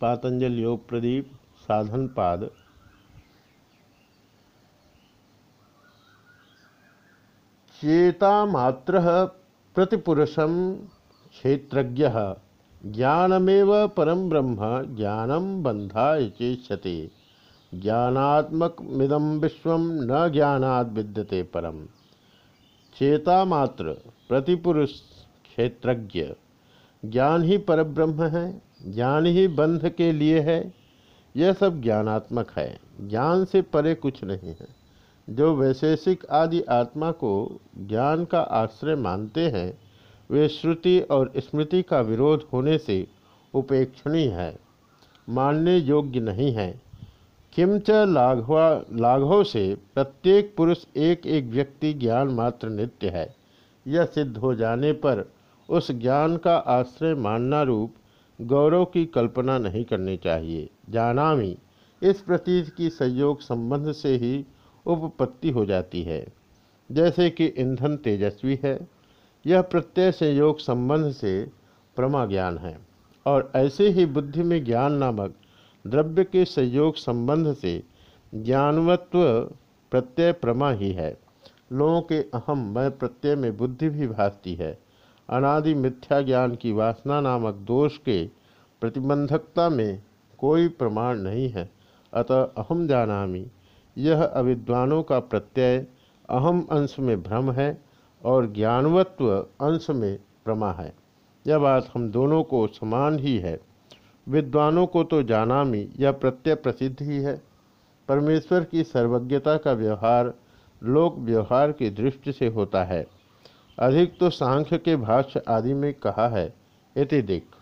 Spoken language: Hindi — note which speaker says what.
Speaker 1: पातंजल योग प्रदीप साधन पाद। चेतामात्र प्रतिपुरुषम क्षेत्रज्ञ, ज्ञानमेव परम ब्रह्म ज्ञानम बंधा चेष्यते। ज्ञानात्मकमिदम विश्व न ज्ञानाद विद्यते परम। चेतामात्र प्रतिपुरुष क्षेत्रज्ञ, ज्ञान ही परब्रह्म है। ज्ञान ही बंध के लिए है। यह सब ज्ञानात्मक है। ज्ञान से परे कुछ नहीं है। जो वैशेषिक आदि आत्मा को ज्ञान का आश्रय मानते हैं, वे श्रुति और स्मृति का विरोध होने से उपेक्षणीय है। मानने योग्य नहीं है। किमच लाघवा, लाघव से प्रत्येक पुरुष एक एक व्यक्ति ज्ञान मात्र नित्य है। यह सिद्ध हो जाने पर उस ज्ञान का आश्रय मानना रूप गौरव की कल्पना नहीं करनी चाहिए। जानामी, इस प्रतीत की संयोग संबंध से ही उपपत्ति हो जाती है। जैसे कि ईंधन तेजस्वी है, यह प्रत्यय संयोग संबंध से प्रमा ज्ञान है। और ऐसे ही बुद्धि में ज्ञान नामक द्रव्य के संयोग संबंध से ज्ञानवत्व प्रत्यय प्रमा ही है। लोगों के अहम मैं प्रत्यय में बुद्धि भी भासती है। अनादि मिथ्या ज्ञान की वासना नामक दोष के प्रतिबंधकता में कोई प्रमाण नहीं है। अतः अहम जानामी, यह अविद्वानों का प्रत्यय अहम अंश में भ्रम है और ज्ञानवत्व अंश में प्रमा है। यह बात हम दोनों को समान ही है। विद्वानों को तो जानामी, यह प्रत्यय प्रसिद्ध ही है। परमेश्वर की सर्वज्ञता का व्यवहार लोक व्यवहार की दृष्टि से होता है। अधिक तो सांख्य के भाष्य आदि में कहा है इति दिख।